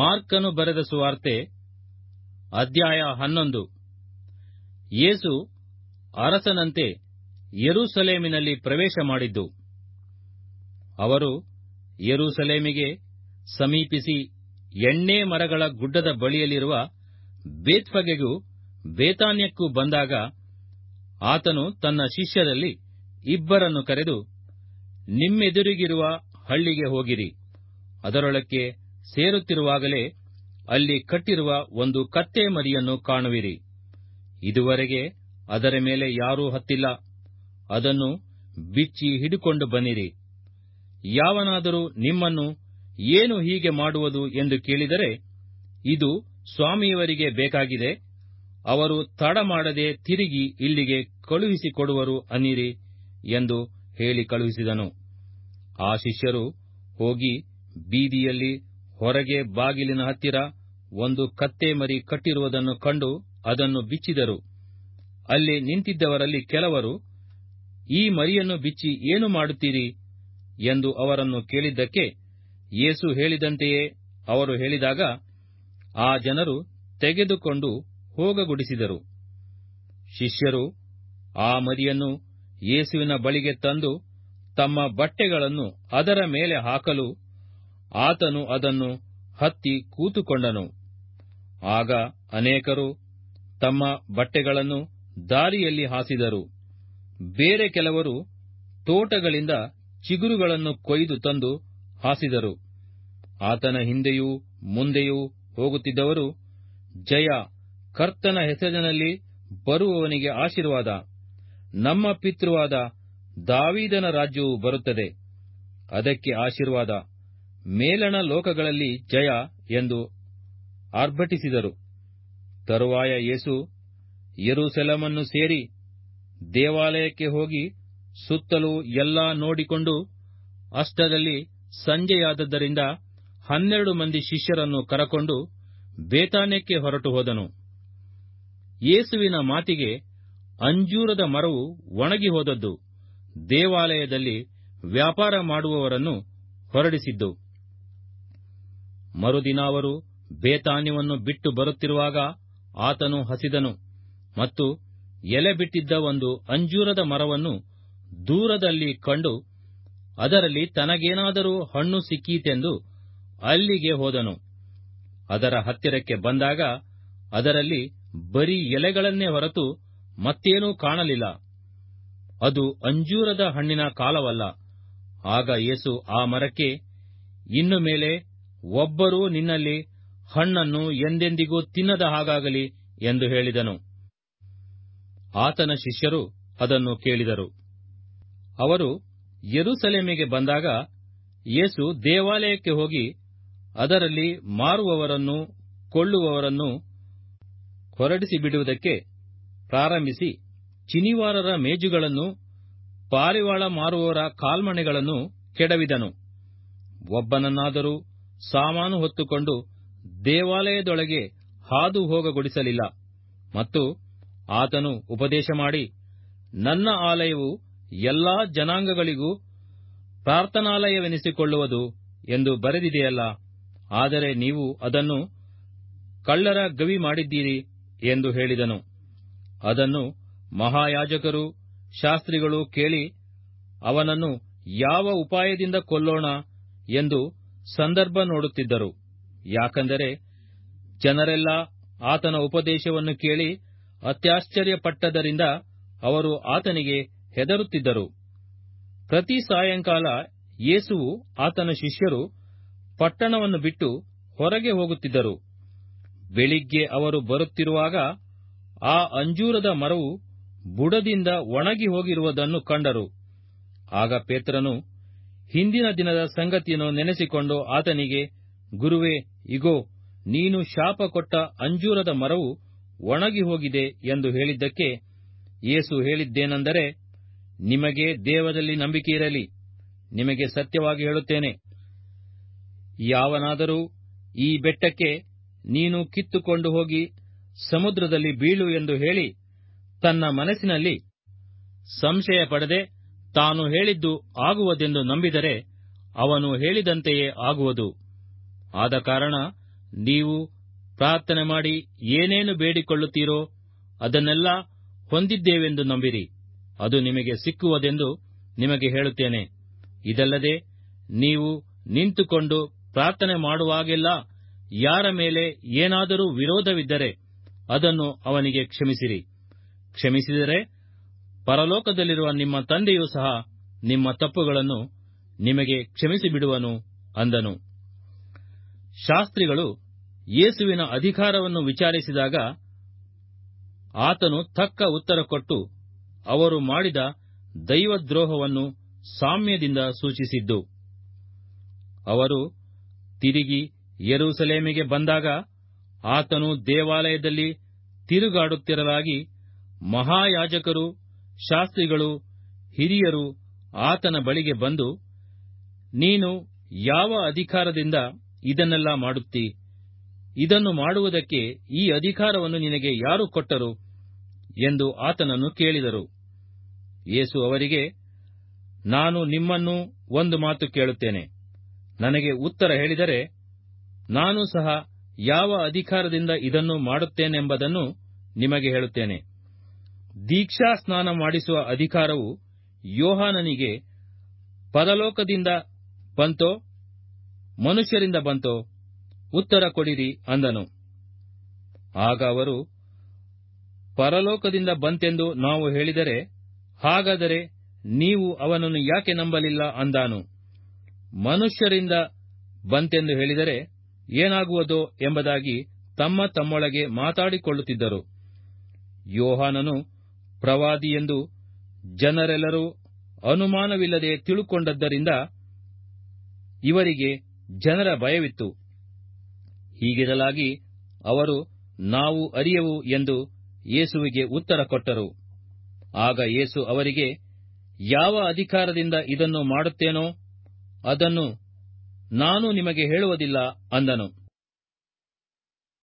ಮಾರ್ಕನು ಬರೆದ ಸುವಾರ್ತೆ, ಅಧ್ಯಾಯ ಹನ್ನೊಂದು. ಯೇಸು ಅರಸನಂತೆ ಯೆರೂಸಲೇಮಿನಲ್ಲಿ ಪ್ರವೇಶ ಮಾಡಿದ್ದು. ಅವರು ಯರೂಸಲೇಮಿಗೆ ಸಮೀಪಿಸಿ ಎಣ್ಣೆ ಮರಗಳ ಗುಡ್ಡದ ಬಳಿಯಲ್ಲಿರುವ ಬೇತ್ಫಗೆಗೂ ಬೇತಾನ್ಯಕ್ಕೂ ಬಂದಾಗ ಆತನು ತನ್ನ ಶಿಷ್ಯರಲ್ಲಿ ಇಬ್ಬರನ್ನು ಕರೆದು, ನಿಮ್ಮೆದುರಿಗಿರುವ ಹಳ್ಳಿಗೆ ಹೋಗಿರಿ. ಅದರೊಳಕ್ಕೆ ಸೇರುತ್ತಿರುವಾಗಲೇ ಅಲ್ಲಿ ಕಟ್ಟಿರುವ ಒಂದು ಕತ್ತೆ ಮರಿಯನ್ನು ಕಾಣುವಿರಿ. ಇದುವರೆಗೆ ಅದರ ಮೇಲೆ ಯಾರೂ ಹತ್ತಿಲ್ಲ. ಅದನ್ನು ಬಿಚ್ಚಿ ಹಿಡುಕೊಂಡು ಬನ್ನಿರಿ. ಯಾವನಾದರೂ ನಿಮ್ಮನ್ನು ಏನು ಹೀಗೆ ಮಾಡುವುದು ಎಂದು ಕೇಳಿದರೆ, ಇದು ಸ್ವಾಮಿಯವರಿಗೆ ಬೇಕಾಗಿದೆ. ಅವರು ತಡ ಮಾಡದೆ ತಿರುಗಿ ಇಲ್ಲಿಗೆ ಕಳುಹಿಸಿಕೊಡುವರು ಅನ್ನಿರಿ ಎಂದು ಹೇಳಿ ಕಳುಹಿಸಿದನು. ಆ ಶಿಷ್ಯರು ಹೋಗಿ ಬೀದಿಯಲ್ಲಿ ಹೊರಗೆ ಬಾಗಿಲಿನ ಹತ್ತಿರ ಒಂದು ಕತ್ತೆ ಮರಿ ಕಟ್ಟಿರುವುದನ್ನು ಕಂಡು ಅದನ್ನು ಬಿಚ್ಚಿದರು. ಅಲ್ಲಿ ನಿಂತಿದ್ದವರಲ್ಲಿ ಕೆಲವರು, ಈ ಮರಿಯನ್ನು ಬಿಚ್ಚಿ ಏನು ಮಾಡುತ್ತೀರಿ? ಎಂದು ಅವರನ್ನು ಕೇಳಿದ್ದಕ್ಕೆ ಯೇಸು ಹೇಳಿದಂತೆಯೇ ಅವರು ಹೇಳಿದಾಗ, ಆ ಜನರು ತೆಗೆದುಕೊಂಡು ಹೋಗಗುಡಿಸಿದರು. ಶಿಷ್ಯರು ಆ ಮರಿಯನ್ನು ಯೇಸುವಿನ ಬಳಿಗೆ ತಂದು ತಮ್ಮ ಬಟ್ಟೆಗಳನ್ನು ಅದರ ಮೇಲೆ ಹಾಕಲು ಆತನು ಅದನ್ನು ಹತ್ತಿ ಕೂತುಕೊಂಡನು. ಆಗ ಅನೇಕರು ತಮ್ಮ ಬಟ್ಟೆಗಳನ್ನು ದಾರಿಯಲ್ಲಿ ಹಾಸಿದರು. ಬೇರೆ ಕೆಲವರು ತೋಟಗಳಿಂದ ಚಿಗುರುಗಳನ್ನು ಕೊಯ್ದು ತಂದು ಹಾಸಿದರು. ಆತನ ಹಿಂದೆಯೂ ಮುಂದೆಯೂ ಹೋಗುತ್ತಿದ್ದವರು ಜಯ ಕರ್ತನ ಹೆಸರಿನಲ್ಲಿ ಬರುವವನಿಗೆ ಆಶೀರ್ವಾದ. ನಮ್ಮ ಪಿತೃವಾದ ದಾವೀದನ ರಾಜ್ಯವು ಬರುತ್ತದೆ. ಅದಕ್ಕೆ ಆಶೀರ್ವಾದ. ಮೇಲಣ ಲೋಕಗಳಲ್ಲಿ ಜಯ ಎಂದು ಆರ್ಭಟಿಸಿದರು. ತರುವಾಯ ಯೇಸು ಯರುಸೆಲಮನ್ನು ಸೇರಿ ದೇವಾಲಯಕ್ಕೆ ಹೋಗಿ ಸುತ್ತಲೂ ಎಲ್ಲಾ ನೋಡಿಕೊಂಡು ಅಷ್ಟರಲ್ಲಿ ಸಂಜೆಯಾದದ್ದರಿಂದ ಹನ್ನೆರಡು ಮಂದಿ ಶಿಷ್ಯರನ್ನು ಕರಕೊಂಡು ಬೇತಾನ್ಯಕ್ಕೆ ಹೊರಟು ಹೋದನು. ಯೇಸುವಿನ ಮಾತಿಗೆ ಅಂಜೂರದ ಮರವು ಒಣಗಿ ಹೋದದ್ದು. ದೇವಾಲಯದಲ್ಲಿ ವ್ಯಾಪಾರ ಮಾಡುವವರನ್ನು ಹೊರಡಿಸಿದ್ದು. ಮರುದಿನ ಅವರು ಬೇತಾನ್ಯವನ್ನು ಬಿಟ್ಟು ಬರುತ್ತಿರುವಾಗ ಆತನು ಹಸಿದನು ಮತ್ತು ಎಲೆ ಬಿಟ್ಟಿದ್ದ ಒಂದು ಅಂಜೂರದ ಮರವನ್ನು ದೂರದಲ್ಲಿ ಕಂಡು ಅದರಲ್ಲಿ ತನಗೇನಾದರೂ ಹಣ್ಣು ಸಿಕ್ಕೀತೆಂದು ಅಲ್ಲಿಗೆ ಹೋದನು. ಅದರ ಹತ್ತಿರಕ್ಕೆ ಬಂದಾಗ ಅದರಲ್ಲಿ ಬರೀ ಎಲೆಗಳನ್ನೇ ಹೊರತು ಮತ್ತೇನೂ ಕಾಣಲಿಲ್ಲ. ಅದು ಅಂಜೂರದ ಹಣ್ಣಿನ ಕಾಲವಲ್ಲ. ಆಗ ಯೇಸು ಆ ಮರಕ್ಕೆ, ಇನ್ನು ಮೇಲೆ ಒಬ್ಬರೂ ನಿನ್ನಲ್ಲಿ ಹಣ್ಣನ್ನು ಎಂದೆಂದಿಗೂ ತಿನ್ನದ ಹಾಗಾಗಲಿ ಎಂದು ಹೇಳಿದನು. ಆತನ ಶಿಷ್ಯರು ಅದನ್ನು ಕೇಳಿದರು. ಅವರು ಯೆರೂಸಲೇಮಿಗೆ ಬಂದಾಗ ಯೇಸು ದೇವಾಲಯಕ್ಕೆ ಹೋಗಿ ಅದರಲ್ಲಿ ಮಾರುವವರನ್ನು ಕೊಳ್ಳುವವರನ್ನು ಹೊರಡಿಸಿ ಬಿಡುವುದಕ್ಕೆ ಪ್ರಾರಂಭಿಸಿ ಚಿನಿವಾರರ ಮೇಜುಗಳನ್ನು, ಪಾರಿವಾಳ ಮಾರುವವರ ಕಾಲ್ಮಣೆಗಳನ್ನು ಕೆಡವಿದನು. ಒಬ್ಬನನ್ನಾದರೂ ಸಾಮಾನು ಹೊತ್ತುಕೊಂಡು ದೇವಾಲಯದೊಳಗೆ ಹಾದು ಹೋಗಗೊಳಿಸಲಿಲ್ಲ ಮತ್ತು ಆತನು ಉಪದೇಶ ಮಾಡಿ, ನನ್ನ ಆಲಯವು ಎಲ್ಲಾ ಜನಾಂಗಗಳಿಗೂ ಪ್ರಾರ್ಥನಾಲಯವೆನಿಸಿಕೊಳ್ಳುವುದು ಎಂದು ಬರೆದಿದೆಯಲ್ಲ, ಆದರೆ ನೀವು ಅದನ್ನು ಕಳ್ಳರ ಗವಿ ಮಾಡಿದ್ದೀರಿ ಎಂದು ಹೇಳಿದನು. ಅದನ್ನು ಮಹಾಯಾಜಕರು, ಶಾಸ್ತ್ರಿಗಳು ಕೇಳಿ, ಅವನನ್ನು ಯಾವ ಉಪಾಯದಿಂದ ಕೊಲ್ಲೋಣ ಎಂದು ಸಂದರ್ಭ ನೋಡುತ್ತಿದ್ದರು. ಯಾಕಂದರೆ ಜನರೆಲ್ಲ ಆತನ ಉಪದೇಶವನ್ನು ಕೇಳಿ ಅತ್ಯಾಶ್ಚರ್ಯಪಟ್ಟದರಿಂದ ಅವರು ಆತನಿಗೆ ಹೆದರುತ್ತಿದ್ದರು. ಪ್ರತಿ ಸಾಯಂಕಾಲ ಯೇಸುವು ಆತನ ಶಿಷ್ಯರು ಪಟ್ಟಣವನ್ನು ಬಿಟ್ಟು ಹೊರಗೆ ಹೋಗುತ್ತಿದ್ದರು. ಬೆಳಿಗ್ಗೆ ಅವರು ಬರುತ್ತಿರುವಾಗ ಆ ಅಂಜೂರದ ಮರವು ಬುಡದಿಂದ ಒಣಗಿ ಹೋಗಿರುವುದನ್ನು ಕಂಡರು. ಆಗ ಪೇತ್ರನು ಹಿಂದಿನ ದಿನದ ಸಂಗತಿಯನ್ನು ನೆನೆಸಿಕೊಂಡು ಆತನಿಗೆ, ಗುರುವೇ, ಇಗೋ, ನೀನು ಶಾಪ ಕೊಟ್ಟ ಅಂಜೂರದ ಮರವು ಒಣಗಿ ಹೋಗಿದೆ ಎಂದು ಹೇಳಿದ್ದಕ್ಕೆ ಯೇಸು ಹೇಳಿದ್ದೇನೆಂದರೆ, ನಿಮಗೆ ದೇವದಲ್ಲಿ ನಂಬಿಕೆ ಇರಲಿ. ನಿಮಗೆ ಸತ್ಯವಾಗಿ ಹೇಳುತ್ತೇನೆ. ಯಾವನಾದರೂ ಈ ಬೆಟ್ಟಕ್ಕೆ ನೀನು ಕಿತ್ತುಕೊಂಡು ಹೋಗಿ ಸಮುದ್ರದಲ್ಲಿ ಬೀಳು ಎಂದು ಹೇಳಿ, ತನ್ನ ಮನಸ್ಸಿನಲ್ಲಿ ಸಂಶಯ ಪಡದೆ ತಾನು ಹೇಳಿದ್ದು ಆಗುವುದೆಂದು ನಂಬಿದರೆ ಅವನು ಹೇಳಿದಂತೆಯೇ ಆಗುವುದು. ಆದ ಕಾರಣ ನೀವು ಪ್ರಾರ್ಥನೆ ಮಾಡಿ ಏನೇನು ಬೇಡಿಕೊಳ್ಳುತ್ತೀರೋ ಅದನ್ನೆಲ್ಲ ಹೊಂದಿದ್ದೇವೆಂದು ನಂಬಿರಿ. ಅದು ನಿಮಗೆ ಸಿಕ್ಕುವುದೆಂದು ನಿಮಗೆ ಹೇಳುತ್ತೇನೆ. ಇದಲ್ಲದೆ ನೀವು ನಿಂತುಕೊಂಡು ಪ್ರಾರ್ಥನೆ ಮಾಡುವಾಗೆಲ್ಲ ಯಾರ ಮೇಲೆ ಏನಾದರೂ ವಿರೋಧವಿದ್ದರೆ ಅದನ್ನು ಅವನಿಗೆ ಕ್ಷಮಿಸಿರಿ. ಕ್ಷಮಿಸಿದರೆ ಪರಲೋಕದಲ್ಲಿರುವ ನಿಮ್ಮ ತಂದೆಯೂ ಸಹ ನಿಮ್ಮ ತಪ್ಪುಗಳನ್ನು ನಿಮಗೆ ಕ್ಷಮಿಸಿಬಿಡುವನು ಅಂದನು. ಶಾಸ್ತ್ರಿಗಳು ಯೇಸುವಿನ ಅಧಿಕಾರವನ್ನು ವಿಚಾರಿಸಿದಾಗ ಆತನು ತಕ್ಕ ಉತ್ತರ ಕೊಟ್ಟು ಅವರು ಮಾಡಿದ ದೈವದ್ರೋಹವನ್ನು ಸಾಮ್ಯದಿಂದ ಸೂಚಿಸಿದ್ದು. ಅವರು ತಿರುಗಿ ಯೆರೂಸಲೇಮಿಗೆ ಬಂದಾಗ ಆತನು ದೇವಾಲಯದಲ್ಲಿ ತಿರುಗಾಡುತ್ತಿರಲಾಗಿ ಮಹಾಯಾಜಕರು ಶಾಸ್ತ್ರಿಗಳು, ಹಿರಿಯರು ಆತನ ಬಳಿಗೆ ಬಂದು, ನೀನು ಯಾವ ಅಧಿಕಾರದಿಂದ ಇದನ್ನೆಲ್ಲ ಮಾಡುತ್ತಿ? ಇದನ್ನು ಮಾಡುವುದಕ್ಕೆ ಈ ಅಧಿಕಾರವನ್ನು ನಿನಗೆ ಯಾರು ಕೊಟ್ಟರು? ಎಂದು ಆತನನ್ನು ಕೇಳಿದರು. ಯೇಸು ಅವರಿಗೆ, ನಾನು ನಿಮ್ಮನ್ನು ಒಂದು ಮಾತು ಕೇಳುತ್ತೇನೆ. ನನಗೆ ಉತ್ತರ ಹೇಳಿದರೆ, ನಾನು ಸಹ ಯಾವ ಅಧಿಕಾರದಿಂದ ಇದನ್ನು ಮಾಡುತ್ತೇನೆಂಬುದನ್ನು ನಿಮಗೆ ಹೇಳುತ್ತೇನೆ. ದೀಕ್ಷಾ ಸ್ನಾನ ಮಾಡಿಸುವ ಅಧಿಕಾರವು ಯೋಹಾನನಿಗೆ ಪರಲೋಕದಿಂದ ಬಂತೋ, ಮನುಷ್ಯರಿಂದ ಬಂತೋ, ಉತ್ತರ ಕೊಡಿರಿ ಅಂದನು. ಆಗ ಅವರು, ಪರಲೋಕದಿಂದ ಬಂತೆಂದು ನಾವು ಹೇಳಿದರೆ, ಹಾಗಾದರೆ ನೀವು ಅವನನ್ನು ಯಾಕೆ ನಂಬಲಿಲ್ಲ ಅಂದಾನು. ಮನುಷ್ಯರಿಂದ ಬಂತೆಂದು ಹೇಳಿದರೆ ಏನಾಗುವುದೋ ಎಂಬುದಾಗಿ ತಮ್ಮ ತಮ್ಮೊಳಗೆ ಮಾತಾಡಿಕೊಳ್ಳುತ್ತಿದ್ದರು. ಯೋಹಾನನು ಪ್ರವಾದಿಯೆಂದು ಜನರೆಲ್ಲರೂ ಅನುಮಾನವಿಲ್ಲದೆ ತಿಳುಕೊಂಡದ್ದರಿಂದ ಇವರಿಗೆ ಜನರ ಭಯವಿತ್ತು. ಹೀಗಿರಲಾಗಿ ಅವರು ನಾವು ಅರಿಯವು ಎಂದು ಯೇಸುವಿಗೆ ಉತ್ತರ ಕೊಟ್ಟರು. ಆಗ ಯೇಸು ಅವರಿಗೆ, ಯಾವ ಅಧಿಕಾರದಿಂದ ಇದನ್ನು ಮಾಡುತ್ತೇನೋ ಅದನ್ನು ನಾನು ನಿಮಗೆ ಹೇಳುವುದಿಲ್ಲ ಅಂದನು.